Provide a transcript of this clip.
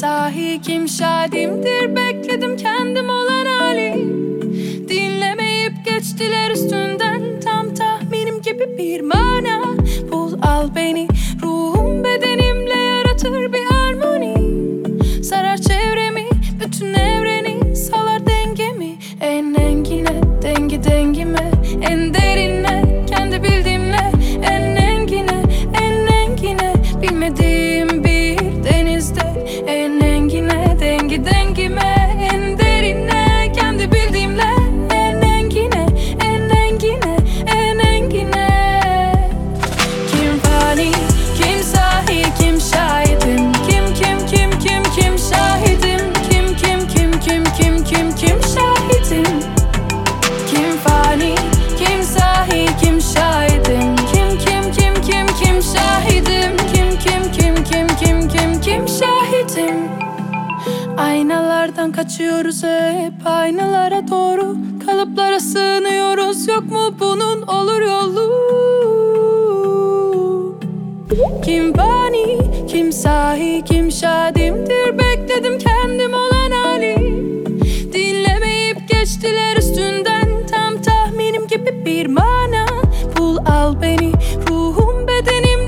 sahi kim şadimdir? Bekledim kendim olan hali. Dinlemeyip geçtiler üstünden. Tam tahminim gibi bir mana. Bul al beni. Ruhum bedenimle yaratır bir harmoni. Sarar çevremi bütün evreni. Salar dengemi. En engine dengi dengime. En derine kim şahidim Aynalardan kaçıyoruz hep aynalara doğru. Kalıplara sığınıyoruz yok mu bunun olur yolu? Kim fani, kim sahi, kim şadimdir? Bekledim kendim olan hali. Dinlemeyip geçtiler üstünden. Tam tahminim gibi bir mana. Bul al beni ruhum bedenimle